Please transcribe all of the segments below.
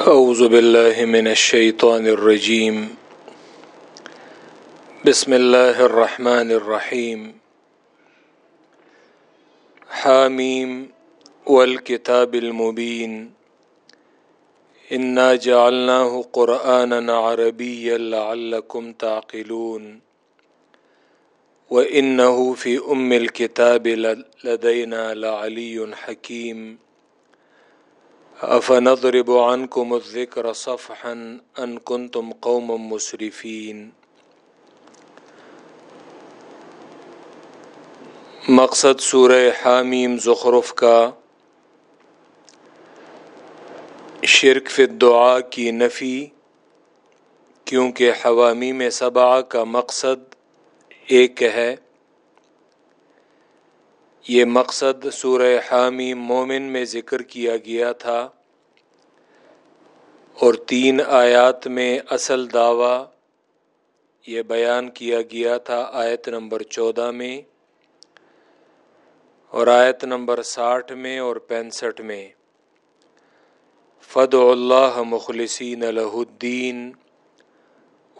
أعوذ بالله من الشيطان الرجيم. بسم الله الرحمن الرحيم. حاميم والكتاب المبين. إنا جعلناه قرآنا عربيا لعلكم تعقلون. وإنه في أم الكتاب لدينا لعلي حكيم. افنضرب عنكم الذكر صفحا ان كنتم قوما مسرفين. مقصد سورہ حامیم زخرف کا، شرک فی الدعا کی نفی، کیونکہ حوامی میں سبا کا مقصد ایک ہے۔ یہ مقصد سورہ حامی مومن میں ذکر کیا گیا تھا اور تین آیات میں اصل دعویٰ یہ بیان کیا گیا تھا آیت نمبر چودہ میں اور آیت نمبر ساٹھ میں اور پینسٹھ میں۔ فد اللہ مخلصین الہ الدین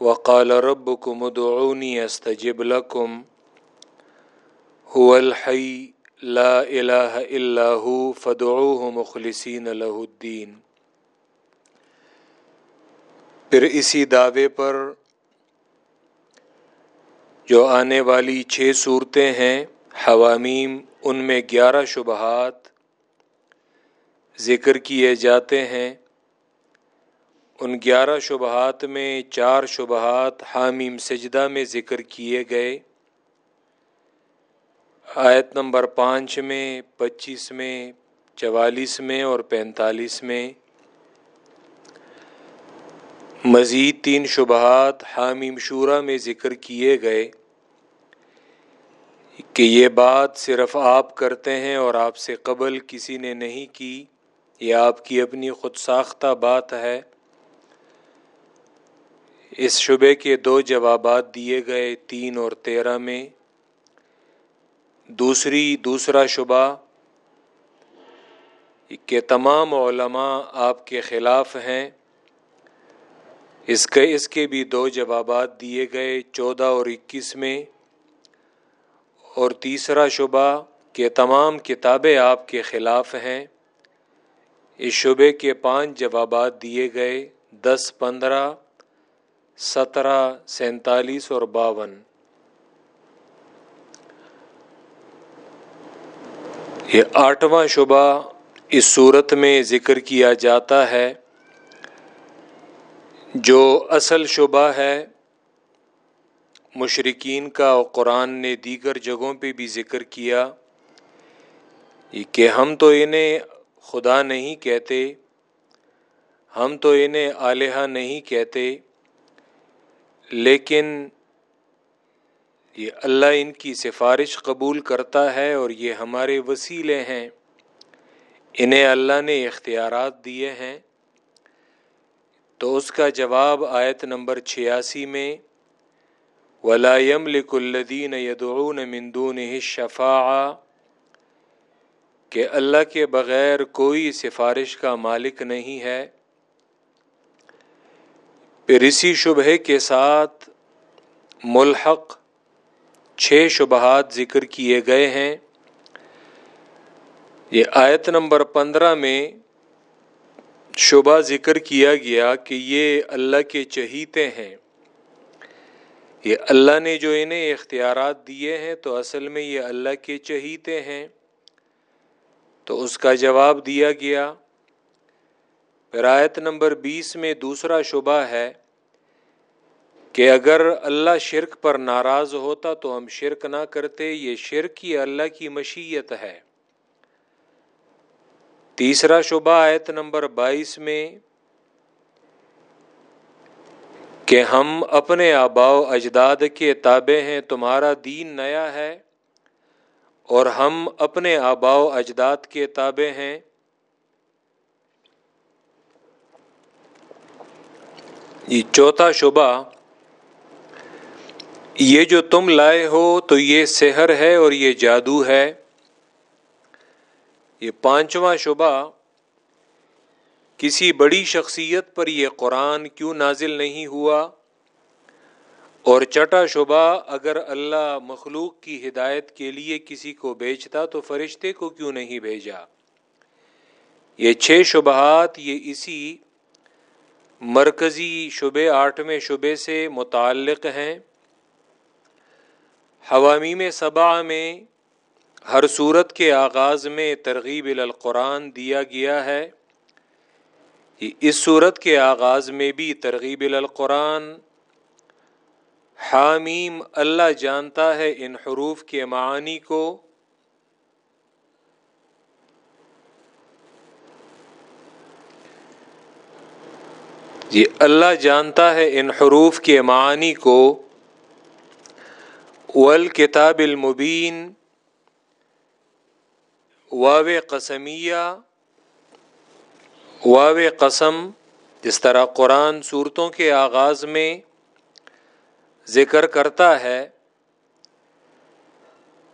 وقال رب کم ادعونی استجب لکم هو الحی لا الہ الا ہو فدعوه مخلصین له الدین۔ پھر اسی دعوے پر جو آنے والی چھ صورتیں ہیں، حوامیم، ان میں گیارہ شبہات ذکر کیے جاتے ہیں۔ ان گیارہ شبہات میں چار شبہات حامیم سجدہ میں ذکر کیے گئے۔ آیت نمبر پانچ میں، پچیس میں، چوالیس میں اور پینتالیس میں، مزید تین شبہات حامی مشورہ میں ذکر کیے گئے کہ یہ بات صرف آپ کرتے ہیں اور آپ سے قبل کسی نے نہیں کی، یہ آپ کی اپنی خود ساختہ بات ہے۔ اس شبے کے دو جوابات دیے گئے، تین اور تیرہ میں۔ دوسری، دوسرا شبہ کہ تمام علماء آپ کے خلاف ہیں۔ اس کے اس کے بھی دو جوابات دیے گئے، چودہ اور اکیس میں۔ اور تیسرا شبہ کہ تمام کتابیں آپ کے خلاف ہیں۔ اس شبے کے پانچ جوابات دیے گئے، دس، پندرہ، سترہ، سینتالیس اور باون۔ یہ آٹھواں شبہ اس صورت میں ذکر کیا جاتا ہے جو اصل شبہ ہے۔ مشرقین کا قرآن نے دیگر جگہوں پہ بھی ذکر کیا کہ ہم تو انہیں خدا نہیں کہتے، ہم تو انہیں آلیہ نہیں کہتے، لیکن یہ اللہ ان کی سفارش قبول کرتا ہے اور یہ ہمارے وسیلے ہیں۔ انہیں اللہ نے اختیارات دیے ہیں۔ تو اس کا جواب آیت نمبر چھیاسی میں ولام لک الدین یدعون مندون شفا کہ اللہ کے بغیر کوئی سفارش کا مالک نہیں ہے۔ پھر اسی شبہ کے ساتھ ملحق چھ شبہات ذکر کیے گئے ہیں۔ یہ آیت نمبر پندرہ میں شبہ ذکر کیا گیا کہ یہ اللہ کے چہیتے ہیں۔ یہ اللہ نے جو انہیں اختیارات دیے ہیں تو اصل میں یہ اللہ کے چہیتے ہیں۔ تو اس کا جواب دیا گیا۔ پھر آیت نمبر بیس میں دوسرا شبہ ہے کہ اگر اللہ شرک پر ناراض ہوتا تو ہم شرک نہ کرتے، یہ شرک ہی اللہ کی مشیت ہے۔ تیسرا شبہ آیت نمبر بائیس میں کہ ہم اپنے آبا و اجداد کے تابع ہیں، تمہارا دین نیا ہے اور ہم اپنے آبا و اجداد کے تابع ہیں۔ یہ چوتھا شبہ یہ جو تم لائے ہو تو یہ سحر ہے اور یہ جادو ہے۔ یہ پانچواں شبہ کسی بڑی شخصیت پر یہ قرآن کیوں نازل نہیں ہوا؟ اور چٹا شبہ اگر اللہ مخلوق کی ہدایت کے لیے کسی کو بیچتا تو فرشتے کو کیوں نہیں بھیجا؟ یہ چھ شبہات، یہ اسی مرکزی شبے آٹھویں شبے سے متعلق ہیں۔ حوامی میں صبا میں ہر صورت کے آغاز میں ترغیب القرآن دیا گیا ہے۔ اس صورت کے آغاز میں بھی ترغیب القرآن حامیم اللہ جانتا ہے ان حروف کے معانی کو۔ یہ اللہ جانتا ہے ان حروف کے معانی کو۔ والکتاب المبین، واو قسمیہ، واو قسم، جس طرح قرآن صورتوں کے آغاز میں ذکر کرتا ہے،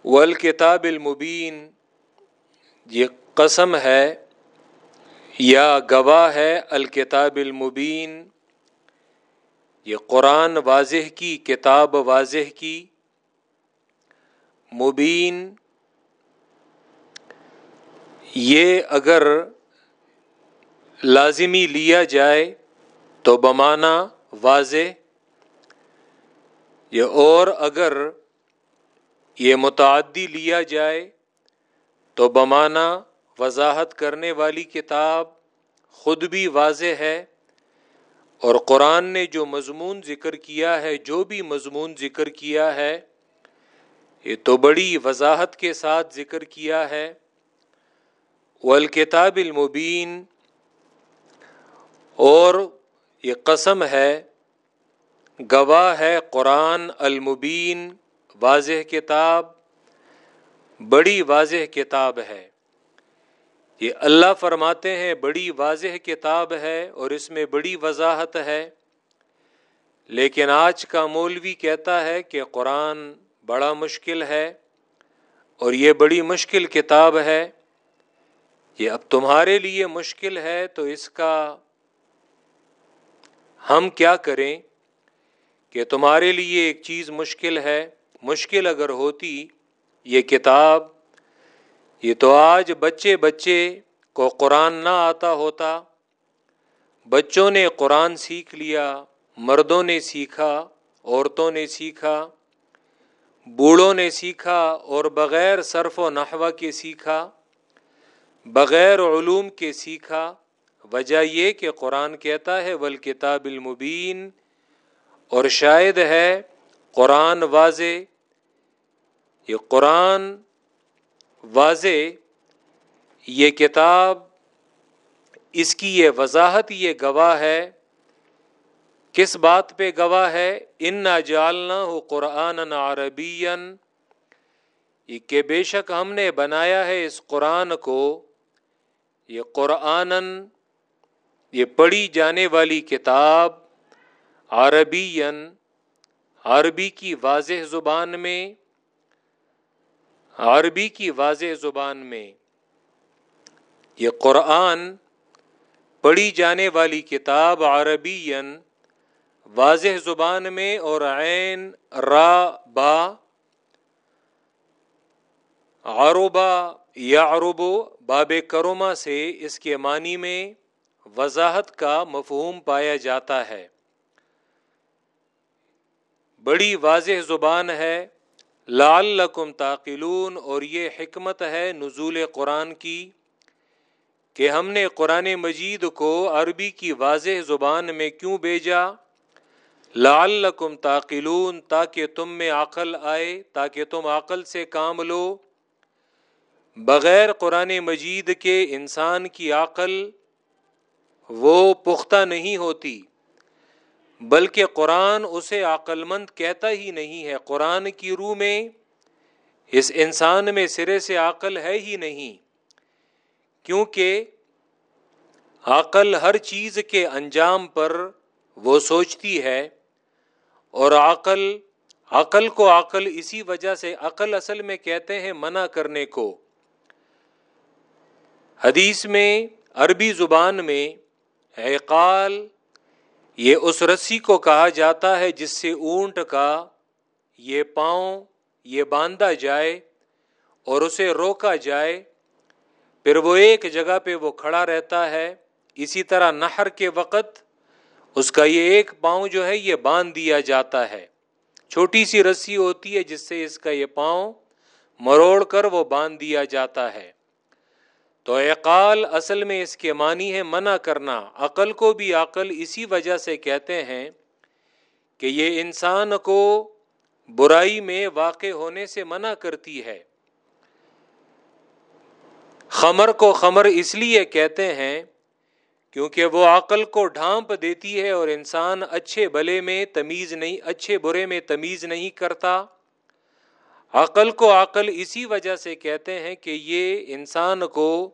والکتاب المبین، یہ قسم ہے، یا گواہ ہے الکتاب المبین، یہ قرآن واضح کی، کتاب واضح کی۔ مبین، یہ اگر لازمی لیا جائے تو بمانہ واضح یہ اور اگر یہ متعدی لیا جائے تو بمانہ وضاحت کرنے والی کتاب خود بھی واضح ہے اور قرآن نے جو مضمون ذکر کیا ہے، جو بھی مضمون ذکر کیا ہے یہ تو بڑی وضاحت کے ساتھ ذکر کیا ہے۔ والکتاب المبین، اور یہ قسم ہے، گواہ ہے قرآن المبین، واضح کتاب، بڑی واضح کتاب ہے۔ یہ اللہ فرماتے ہیں، بڑی واضح کتاب ہے اور اس میں بڑی وضاحت ہے۔ لیکن آج کا مولوی کہتا ہے کہ قرآن بڑا مشکل ہے اور یہ بڑی مشکل کتاب ہے، یہ اب تمہارے لیے مشکل ہے، تو اس کا ہم کیا کریں کہ تمہارے لیے ایک چیز مشکل ہے۔ مشکل اگر ہوتی یہ کتاب، یہ تو آج بچے بچے کو قرآن نہ آتا ہوتا، بچوں نے قرآن سیکھ لیا، مردوں نے سیکھا، عورتوں نے سیکھا بوڑھوں نے سیکھا اور بغیر صرف و نحوہ کے سیکھا، بغیر علوم کے سیکھا۔ وجہ یہ کہ قرآن کہتا ہے ولکتاب المبین، اور شاید ہے قرآن واضح۔ یہ قرآن واضح، یہ کتاب، اس کی یہ وضاحت، یہ گواہ ہے کس بات پہ گواہ ہے؟ ان نہ جالنا ہو قرآن عربی یہ کہ بے شک ہم نے بنایا ہے اس قرآن کو۔ یہ قرآن یہ پڑھی جانے والی کتاب عربی عربی کی واضح زبان میں، عربی کی واضح زبان میں۔ یہ قرآن پڑھی جانے والی کتاب عربی واضح زبان میں اور عین، را، با، عروبا یا عروبو باب کروما سے اس کے معنی میں وضاحت کا مفہوم پایا جاتا ہے۔ بڑی واضح زبان ہے۔ لال لقم تاقلون اور یہ حکمت ہے نزول قرآن کی کہ ہم نے قرآن مجید کو عربی کی واضح زبان میں کیوں بھیجا؟ لال لقم تاقلون تاکہ تم میں عقل آئے، تاکہ تم عقل سے کام لو۔ بغیر قرآن مجید کے انسان کی عقل وہ پختہ نہیں ہوتی، بلکہ قرآن اسے عقل مند کہتا ہی نہیں ہے۔ قرآن کی روح میں، اس انسان میں سرے سے عقل ہے ہی نہیں، کیونکہ عقل ہر چیز کے انجام پر وہ سوچتی ہے۔ اور عقل عقل کو عقل اسی وجہ سے عقل اصل میں کہتے ہیں منع کرنے کو۔ حدیث میں، عربی زبان میں عقال، یہ اس رسی کو کہا جاتا ہے جس سے اونٹ کا یہ پاؤں یہ باندھا جائے اور اسے روکا جائے۔ پھر وہ ایک جگہ پہ وہ کھڑا رہتا ہے۔ اسی طرح نہر کے وقت اس کا یہ ایک پاؤں جو ہے یہ باندھ دیا جاتا ہے۔ چھوٹی سی رسی ہوتی ہے جس سے اس کا یہ پاؤں مروڑ کر وہ باندھ دیا جاتا ہے۔ تو اقال اصل میں اس کے معنی ہے منع کرنا۔ عقل کو بھی عقل اسی وجہ سے کہتے ہیں کہ یہ انسان کو برائی میں واقع ہونے سے منع کرتی ہے۔ خمر کو خمر اس لیے کہتے ہیں کیونکہ وہ عقل کو ڈھانپ دیتی ہے اور انسان اچھے بلے میں تمیز نہیں، اچھے برے میں تمیز نہیں کرتا۔ عقل کو عقل اسی وجہ سے کہتے ہیں کہ یہ انسان کو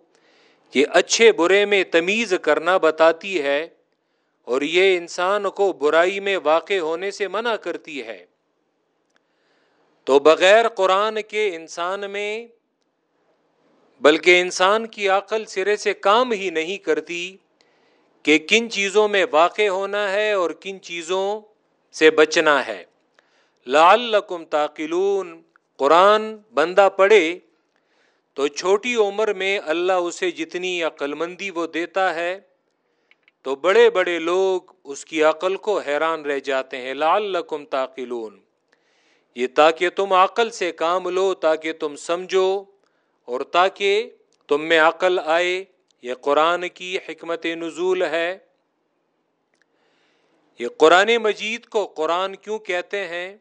یہ اچھے برے میں تمیز کرنا بتاتی ہے اور یہ انسان کو برائی میں واقع ہونے سے منع کرتی ہے۔ تو بغیر قرآن کے انسان میں، بلکہ انسان کی عقل سرے سے کام ہی نہیں کرتی کہ کن چیزوں میں واقع ہونا ہے اور کن چیزوں سے بچنا ہے۔ لال تاقلون قرآن بندہ پڑھے تو چھوٹی عمر میں اللہ اسے جتنی عقل مندی وہ دیتا ہے، تو بڑے بڑے لوگ اس کی عقل کو حیران رہ جاتے ہیں۔ لال لقم تاقلون یہ تاکہ تم عقل سے کام لو، تاکہ تم سمجھو اور تاکہ تم میں عقل آئے۔ یہ قرآن کی حکمت نزول ہے۔ یہ قرآن مجید کو قرآن کیوں کہتے ہیں؟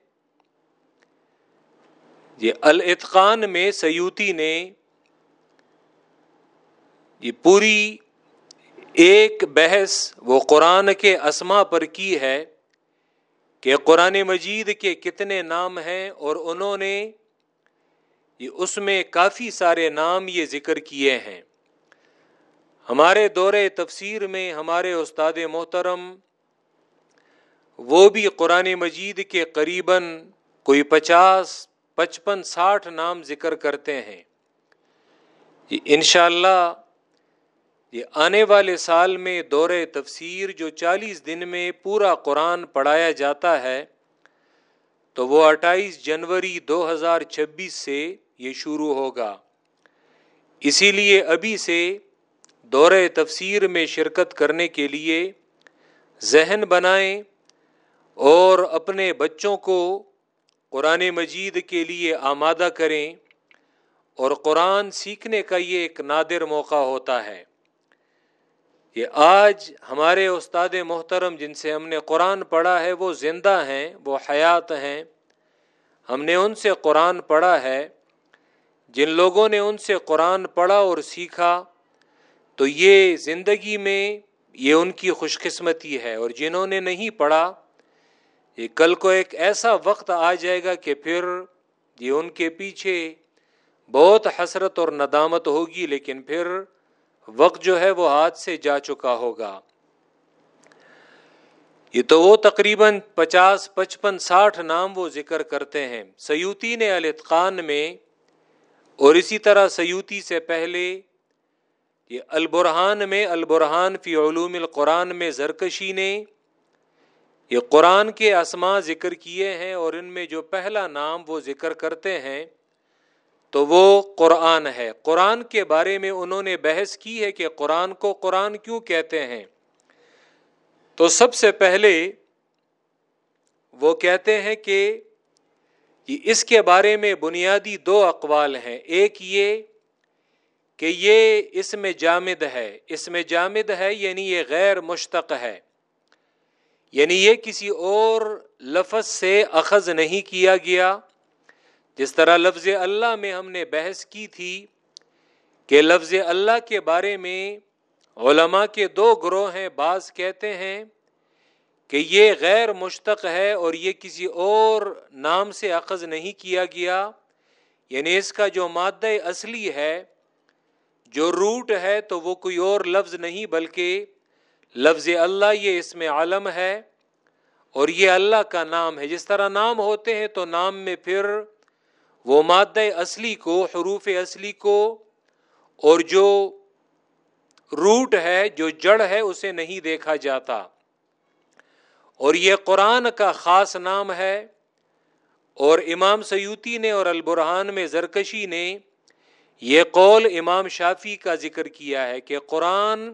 یہ الاتقان میں سیوتی نے یہ پوری ایک بحث وہ قرآن کے اسما پر کی ہے کہ قرآن مجید کے کتنے نام ہیں اور انہوں نے اس میں کافی سارے نام یہ ذکر کیے ہیں۔ ہمارے دور تفسیر میں ہمارے استاد محترم، وہ بھی قرآن مجید کے قریباً کوئی پچاس، پچپن، ساٹھ نام ذکر کرتے ہیں۔ انشاءاللہ اللہ یہ آنے والے سال میں دور تفسیر جو چالیس دن میں پورا قرآن پڑھایا جاتا ہے، تو وہ اٹھائیس جنوری دو ہزار چھبیس سے یہ شروع ہوگا۔ اسی لیے ابھی سے دور تفسیر میں شرکت کرنے کے لیے ذہن بنائیں اور اپنے بچوں کو قرآن مجید کے لیے آمادہ کریں اور قرآن سیکھنے کا یہ ایک نادر موقع ہوتا ہے۔ یہ آج ہمارے استاد محترم جن سے ہم نے قرآن پڑھا ہے، وہ زندہ ہیں، وہ حیات ہیں۔ ہم نے ان سے قرآن پڑھا ہے۔ جن لوگوں نے ان سے قرآن پڑھا اور سیکھا تو یہ زندگی میں یہ ان کی خوش قسمتی ہے اور جنہوں نے نہیں پڑھا، یہ کل کو ایک ایسا وقت آ جائے گا کہ پھر یہ ان کے پیچھے بہت حسرت اور ندامت ہوگی، لیکن پھر وقت جو ہے وہ ہاتھ سے جا چکا ہوگا۔ یہ تو وہ تقریباً پچاس، پچپن، ساٹھ نام وہ ذکر کرتے ہیں۔ سیوتی نے الاتقان میں اور اسی طرح سیوتی سے پہلے یہ البرحان میں البرحان فی علوم القرآن میں زرکشی نے یہ قرآن کے اسما ذکر کیے ہیں اور ان میں جو پہلا نام وہ ذکر کرتے ہیں تو وہ قرآن ہے۔ قرآن کے بارے میں انہوں نے بحث کی ہے کہ قرآن کو قرآن کیوں کہتے ہیں۔ تو سب سے پہلے وہ کہتے ہیں کہ اس کے بارے میں بنیادی دو اقوال ہیں۔ ایک یہ کہ یہ اس میں جامد ہے، اس میں جامد ہے یعنی یہ غیر مشتق ہے۔ یعنی یہ کسی اور لفظ سے اخذ نہیں کیا گیا۔ جس طرح لفظ اللہ میں ہم نے بحث کی تھی کہ لفظ اللہ کے بارے میں علماء کے دو گروہ ہیں، بعض کہتے ہیں کہ یہ غیر مشتق ہے اور یہ کسی اور نام سے اخذ نہیں کیا گیا۔ یعنی اس کا جو مادہ اصلی ہے جو روٹ ہے تو وہ کوئی اور لفظ نہیں بلکہ لفظ اللہ یہ اس میں عالم ہے اور یہ اللہ کا نام ہے۔ جس طرح نام ہوتے ہیں تو نام میں پھر وہ مادہ اصلی کو، حروف اصلی کو اور جو روٹ ہے، جو جڑ ہے، اسے نہیں دیکھا جاتا۔ اور یہ قرآن کا خاص نام ہے۔ اور امام سیوتی نے اور البرحان میں زرکشی نے یہ قول امام شافی کا ذکر کیا ہے کہ قرآن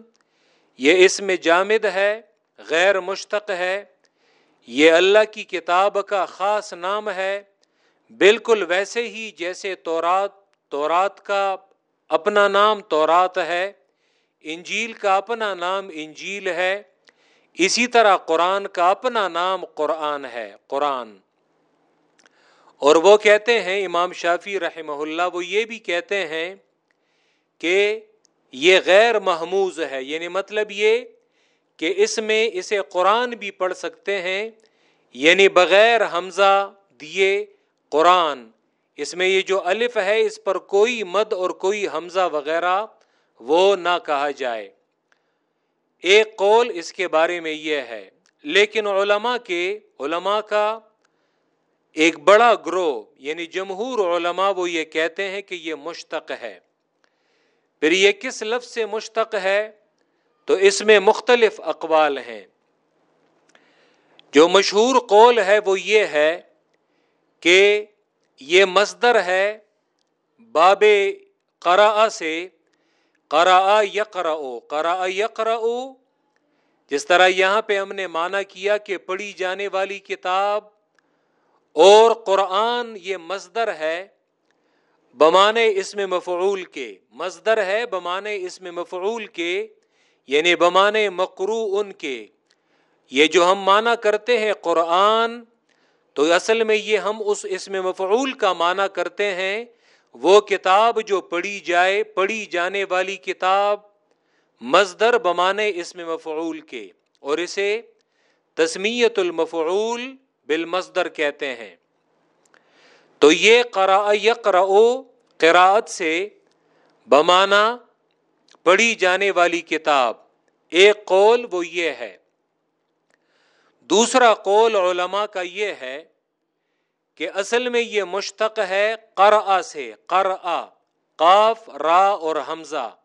یہ اس میں جامد ہے، غیر مشتق ہے، یہ اللہ کی کتاب کا خاص نام ہے، بالکل ویسے ہی جیسے تورات تورات کا اپنا نام تورات ہے، انجیل کا اپنا نام انجیل ہے، اسی طرح قرآن کا اپنا نام قرآن ہے، قرآن۔ اور وہ کہتے ہیں، امام شافی رحمہ اللہ، وہ یہ بھی کہتے ہیں کہ یہ غیر محموز ہے۔ یعنی مطلب یہ کہ اس میں اسے قرآن بھی پڑھ سکتے ہیں یعنی بغیر حمزہ دیے قرآن۔ اس میں یہ جو الف ہے، اس پر کوئی مد اور کوئی حمزہ وغیرہ وہ نہ کہا جائے۔ ایک قول اس کے بارے میں یہ ہے۔ لیکن علماء کے، علماء کا ایک بڑا گروہ یعنی جمہور علماء، وہ یہ کہتے ہیں کہ یہ مشتق ہے۔ پھر یہ کس لفظ سے مشتق ہے؟ تو اس میں مختلف اقوال ہیں۔ جو مشہور قول ہے وہ یہ ہے کہ یہ مصدر ہے باب قرا سے قرا یقرا قرا یقرا جس طرح یہاں پہ ہم نے مانا کیا کہ پڑھی جانے والی کتاب اور قرآن یہ مزدر ہے بمانے اس میں مفعول کے مزدر ہے بمانے اس میں مفعول کے یعنی بمانے مکرو ان کے۔ یہ جو ہم مانا کرتے ہیں قرآن، تو اصل میں یہ ہم اس اس میں مفعول کا مانا کرتے ہیں۔ وہ کتاب جو پڑھی جائے، پڑھی جانے والی کتاب مزدر بمانے اس میں مفعول کے۔ اور اسے تسمیت المفعول بالمصدر کہتے ہیں۔ تو یہ قرا یقرا قراءت سے بمانا پڑھی جانے والی کتاب۔ ایک قول وہ یہ ہے۔ دوسرا قول علماء کا یہ ہے کہ اصل میں یہ مشتق ہے قرآ سے۔ قرآ قاف، را اور حمزہ۔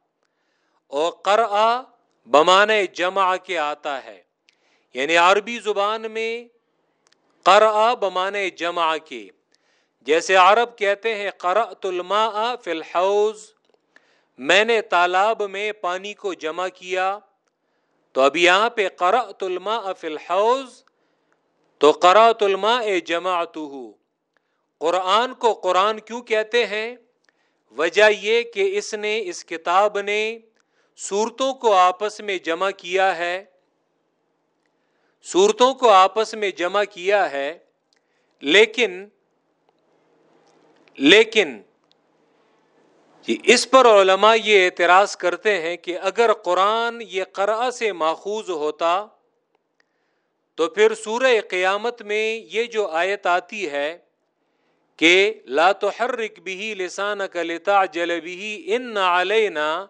اور قرآ بمانے جمع کے آتا ہے۔ یعنی عربی زبان میں قرآ بمانے جمع کے جیسے عرب کہتے ہیں، قرأت الماء فی الحوض، میں نے تالاب میں پانی کو جمع کیا۔ تو اب یہاں پہ قرأت الماء فی الحوض، تو قرأت الماء جمعتہ قرآن کو قرآن کیوں کہتے ہیں؟ وجہ یہ کہ اس نے اس کتاب نے صورتوں کو آپس میں جمع کیا ہے۔ صورتوں کو آپس میں جمع کیا ہے، لیکن لیکن جی اس پر علماء یہ اعتراض کرتے ہیں کہ اگر قرآن یہ قرآ سے ماخوذ ہوتا، تو پھر سورہ قیامت میں یہ جو آیت آتی ہے کہ لا تحرک بھی لسان کا لتا جل بھی ان علینا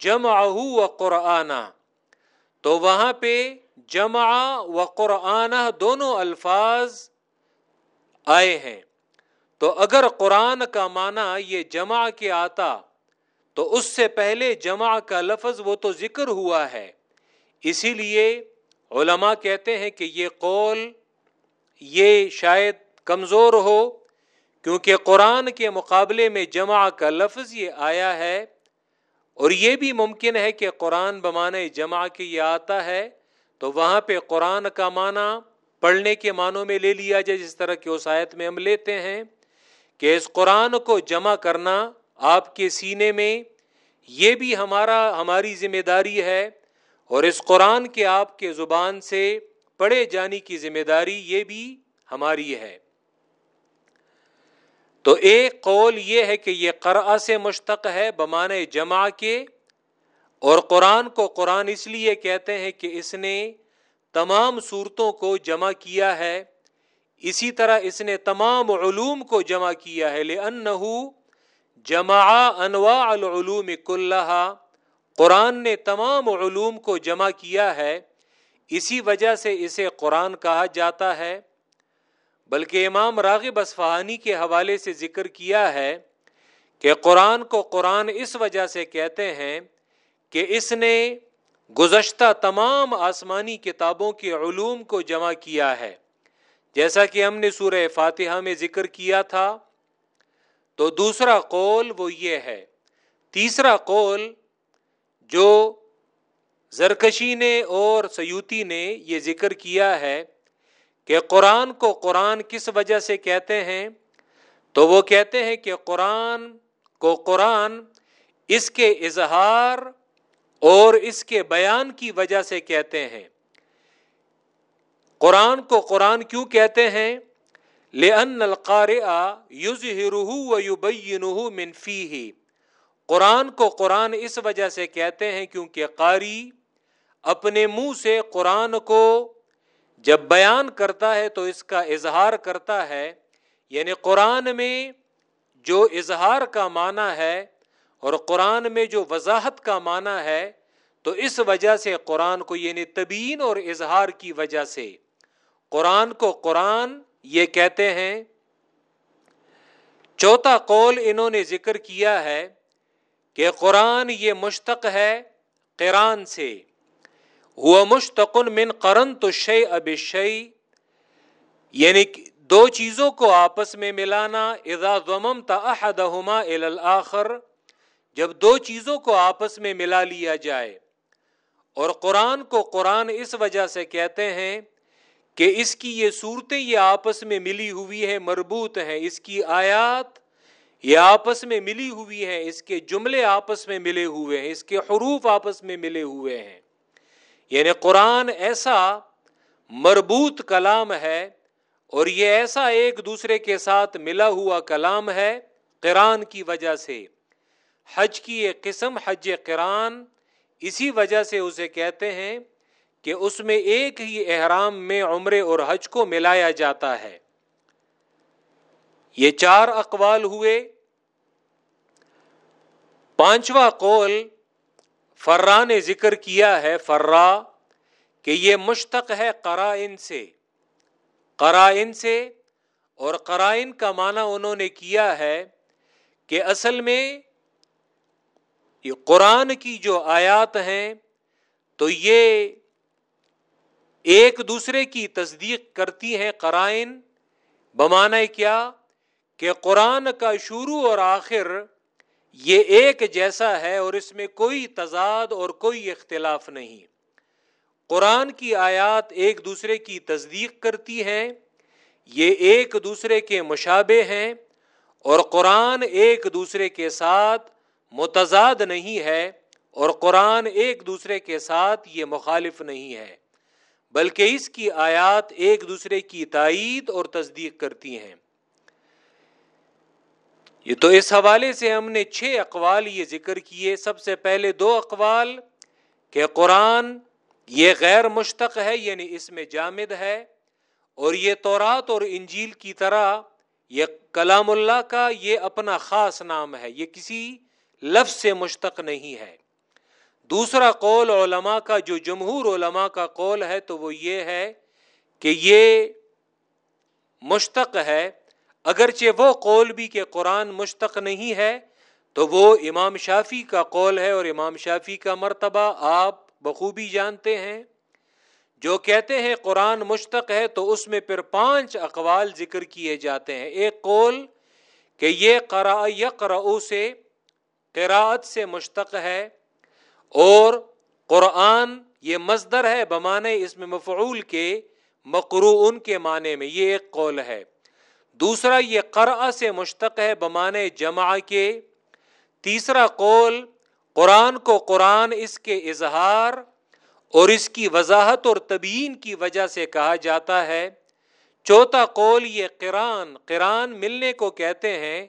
جمع و قرآن تو وہاں پہ جمع و قرآن دونوں الفاظ آئے ہیں۔ تو اگر قرآن کا معنی یہ جمع کے آتا، تو اس سے پہلے جمع کا لفظ وہ تو ذکر ہوا ہے۔ اسی لیے علماء کہتے ہیں کہ یہ قول یہ شاید کمزور ہو، کیونکہ قرآن کے مقابلے میں جمع کا لفظ یہ آیا ہے۔ اور یہ بھی ممکن ہے کہ قرآن بمانے جمع کے یہ آتا ہے۔ تو وہاں پہ قرآن کا معنی پڑھنے کے معنوں میں لے لیا جائے، جس طرح کی آیت میں ہم لیتے ہیں کہ اس قرآن کو جمع کرنا آپ کے سینے میں، یہ بھی ہمارا، ہماری ذمہ داری ہے، اور اس قرآن کے آپ کے زبان سے پڑھے جانے کی ذمہ داری یہ بھی ہماری ہے۔ تو ایک قول یہ ہے کہ یہ قرآ سے مشتق ہے بمانے جمع کے اور قرآن کو قرآن اس لیے کہتے ہیں کہ اس نے تمام صورتوں کو جمع کیا ہے، اسی طرح اس نے تمام علوم کو جمع کیا ہے جمع انواع العلوم کلہا، قرآن نے تمام علوم کو جمع کیا ہے، اسی وجہ سے اسے قرآن کہا جاتا ہے۔ بلکہ امام راغب اسفہانی کے حوالے سے ذکر کیا ہے کہ قرآن کو قرآن اس وجہ سے کہتے ہیں کہ اس نے گزشتہ تمام آسمانی کتابوں کے علوم کو جمع کیا ہے۔ جیسا کہ ہم نے سورہ فاتحہ میں ذکر کیا تھا، تو دوسرا قول وہ یہ ہے۔ تیسرا قول جو زرکشی نے اور سیوتی نے یہ ذکر کیا ہے کہ قرآن کو قرآن کس وجہ سے کہتے ہیں؟ تو وہ کہتے ہیں کہ قرآن کو قرآن اس کے اظہار اور اس کے بیان کی وجہ سے کہتے ہیں۔ قرآن کو قرآن کیوں کہتے ہیں؟ لن القار یوز و منفی ہی قرآن کو قرآن اس وجہ سے کہتے ہیں کیونکہ قاری اپنے منہ سے قرآن کو جب بیان کرتا ہے تو اس کا اظہار کرتا ہے۔ یعنی قرآن میں جو اظہار کا معنی ہے اور قرآن میں جو وضاحت کا معنی ہے، تو اس وجہ سے قرآن کو یعنی تبین اور اظہار کی وجہ سے، قرآن کو قرآن یہ کہتے ہیں، چوتھا قول انہوں نے ذکر کیا ہے کہ قرآن یہ مشتق ہے قرآن سے۔ ہوا مشتقن من قرن تو شی اب شعی یعنی دو چیزوں کو آپس میں ملانا، اذا ضمم احدہما الاخر۔ جب دو چیزوں کو آپس میں ملا لیا جائے۔ اور قرآن کو قرآن اس وجہ سے کہتے ہیں کہ اس کی یہ صورتیں یہ آپس میں ملی ہوئی ہیں، مربوط ہیں۔ اس کی آیات یہ آپس میں ملی ہوئی ہیں، اس کے جملے آپس میں ملے ہوئے ہیں، اس کے حروف آپس میں ملے ہوئے ہیں۔ یعنی قرآن ایسا مربوط کلام ہے اور یہ ایسا ایک دوسرے کے ساتھ ملا ہوا کلام ہے قرآن کی وجہ سے۔ حج کی ایک قسم حج قرآن اسی وجہ سے اسے کہتے ہیں کہ اس میں ایک ہی احرام میں عمرے اور حج کو ملایا جاتا ہے۔ یہ چار اقوال ہوئے۔ پانچواں قول فرا نے ذکر کیا ہے، فرا، کہ یہ مشتق ہے قرائن سے۔ قرائن سے، اور قرائن کا معنی انہوں نے کیا ہے کہ اصل میں یہ قرآن کی جو آیات ہیں، تو یہ ایک دوسرے کی تصدیق کرتی ہیں قرائن بمانا کیا کہ قرآن کا شروع اور آخر یہ ایک جیسا ہے اور اس میں کوئی تضاد اور کوئی اختلاف نہیں۔ قرآن کی آیات ایک دوسرے کی تصدیق کرتی ہیں، یہ ایک دوسرے کے مشابے ہیں اور قرآن ایک دوسرے کے ساتھ متضاد نہیں ہے اور قرآن ایک دوسرے کے ساتھ یہ مخالف نہیں ہے، بلکہ اس کی آیات ایک دوسرے کی تائید اور تصدیق کرتی ہیں۔ یہ تو اس حوالے سے ہم نے چھ اقوال یہ ذکر کیے۔ سب سے پہلے دو اقوال کہ قرآن یہ غیر مشتق ہے یعنی اس میں جامد ہے، اور یہ تورات اور انجیل کی طرح یہ کلام اللہ کا یہ اپنا خاص نام ہے۔ یہ کسی لفظ سے مشتق نہیں ہے۔ دوسرا قول علماء کا، جو جمہور علماء کا قول ہے، تو وہ یہ ہے کہ یہ مشتق ہے۔ اگرچہ وہ قول بھی کہ قرآن مشتق نہیں ہے، تو وہ امام شافی کا قول ہے اور امام شافی کا مرتبہ آپ بخوبی جانتے ہیں۔ جو کہتے ہیں قرآن مشتق ہے، تو اس میں پھر پانچ اقوال ذکر کیے جاتے ہیں۔ ایک قول کہ یہ قرا یقرا سے قراءت سے مشتق ہے اور قرآن یہ مزدر ہے بمانے اس میں مفعول کے مقرون کے معنی میں، یہ ایک قول ہے۔ دوسرا، یہ قرآ سے مشتق ہے بمانے جمع کے۔ تیسرا قول، قرآن کو قرآن اس کے اظہار اور اس کی وضاحت اور تبین کی وجہ سے کہا جاتا ہے۔ چوتھا قول، یہ قرآن قرآن ملنے کو کہتے ہیں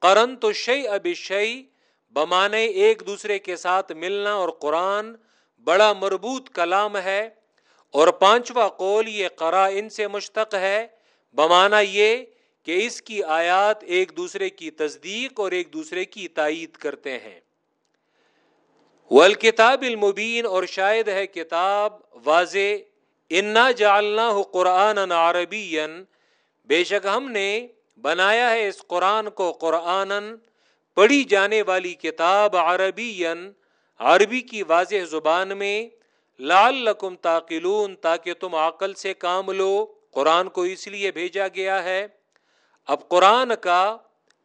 قرن تو شعی اب شعی بمانے ایک دوسرے کے ساتھ ملنا اور قرآن بڑا مربوط کلام ہے اور پانچواں قول یہ قرا ان سے مشتق ہے۔ بمانا یہ کہ اس کی آیات ایک دوسرے کی تصدیق اور ایک دوسرے کی تائید کرتے ہیں۔ والکتاب المبین اور شاید ہے کتاب واضح۔ انا جالنا قرآن عربی بے شک ہم نے بنایا ہے اس قرآن کو قرآن پڑھی جانے والی کتاب عربی عربی کی واضح زبان میں لال لکم تاقلون تاکہ تم عقل سے کام لو، قرآن کو اس لیے بھیجا گیا ہے۔ اب قرآن کا،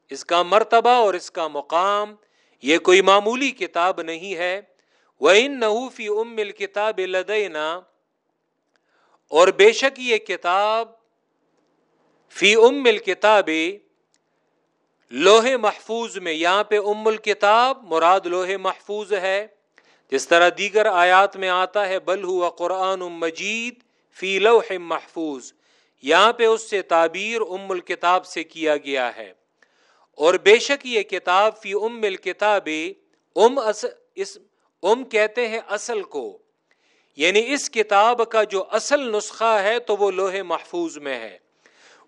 اس کا مرتبہ اور اس کا مقام، یہ کوئی معمولی کتاب نہیں ہے۔ وہ ان نحوفی ام کتاب لدینا اور بے شک یہ کتاب فی ام الکتاب لوہے محفوظ میں، یہاں پہ ام الکتاب مراد لوہے محفوظ ہے۔ جس طرح دیگر آیات میں آتا ہے، بل ہوا قرآن مجید فی لوح محفوظ۔ یہاں پہ اس سے تعبیر ام الکتاب سے کیا گیا ہے۔ اور بے شک یہ کتاب فی ام الکتاب، ام اس ام کہتے ہیں اصل کو۔ یعنی اس کتاب کا جو اصل نسخہ ہے، تو وہ لوہے محفوظ میں ہے۔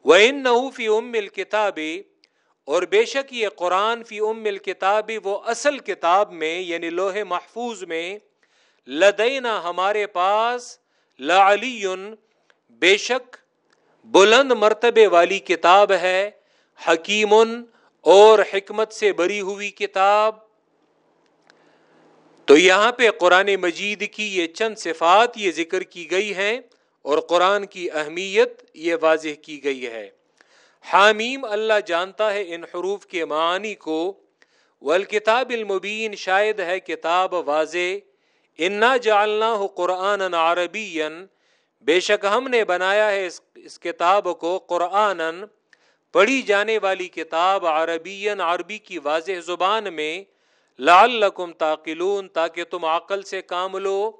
وہ ان فی ام الکتاب اور بے شک یہ قرآن فی ام الکتاب وہ اصل کتاب میں یعنی لوہے محفوظ میں، لدینا ہمارے پاس لعلی بے شک بلند مرتبے والی کتاب ہے، حکیم اور حکمت سے بری ہوئی کتاب۔ تو یہاں پہ قرآن مجید کی یہ چند صفات یہ ذکر کی گئی ہیں اور قرآن کی اہمیت یہ واضح کی گئی ہے۔ حامیم اللہ جانتا ہے ان حروف کے معنی کو۔ والکتاب المبین شاید ہے کتاب واضح۔ انا جالنا ہو قرآن عربی بے شک ہم نے بنایا ہے اس اس کتاب کو قرآن پڑھی جانے والی کتاب عربی عربی کی واضح زبان میں۔ لال تاقلون تاکہ تم عقل سے کام لو۔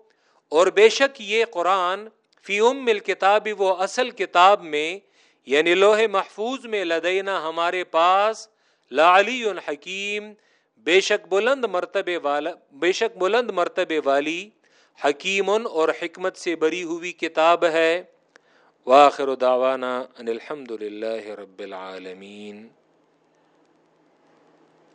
اور بے شک یہ قرآن فی ام الکتاب، وہ اصل کتاب میں یعنی لوہ محفوظ میں لدینا ہمارے پاس لعلی حکیم، بے شک بلند مرتبے والا، بے شک بلند مرتبے والی حکیم اور حکمت سے بری ہوئی کتاب ہے۔ واخر دعوانا ان الحمد للہ رب العالمین۔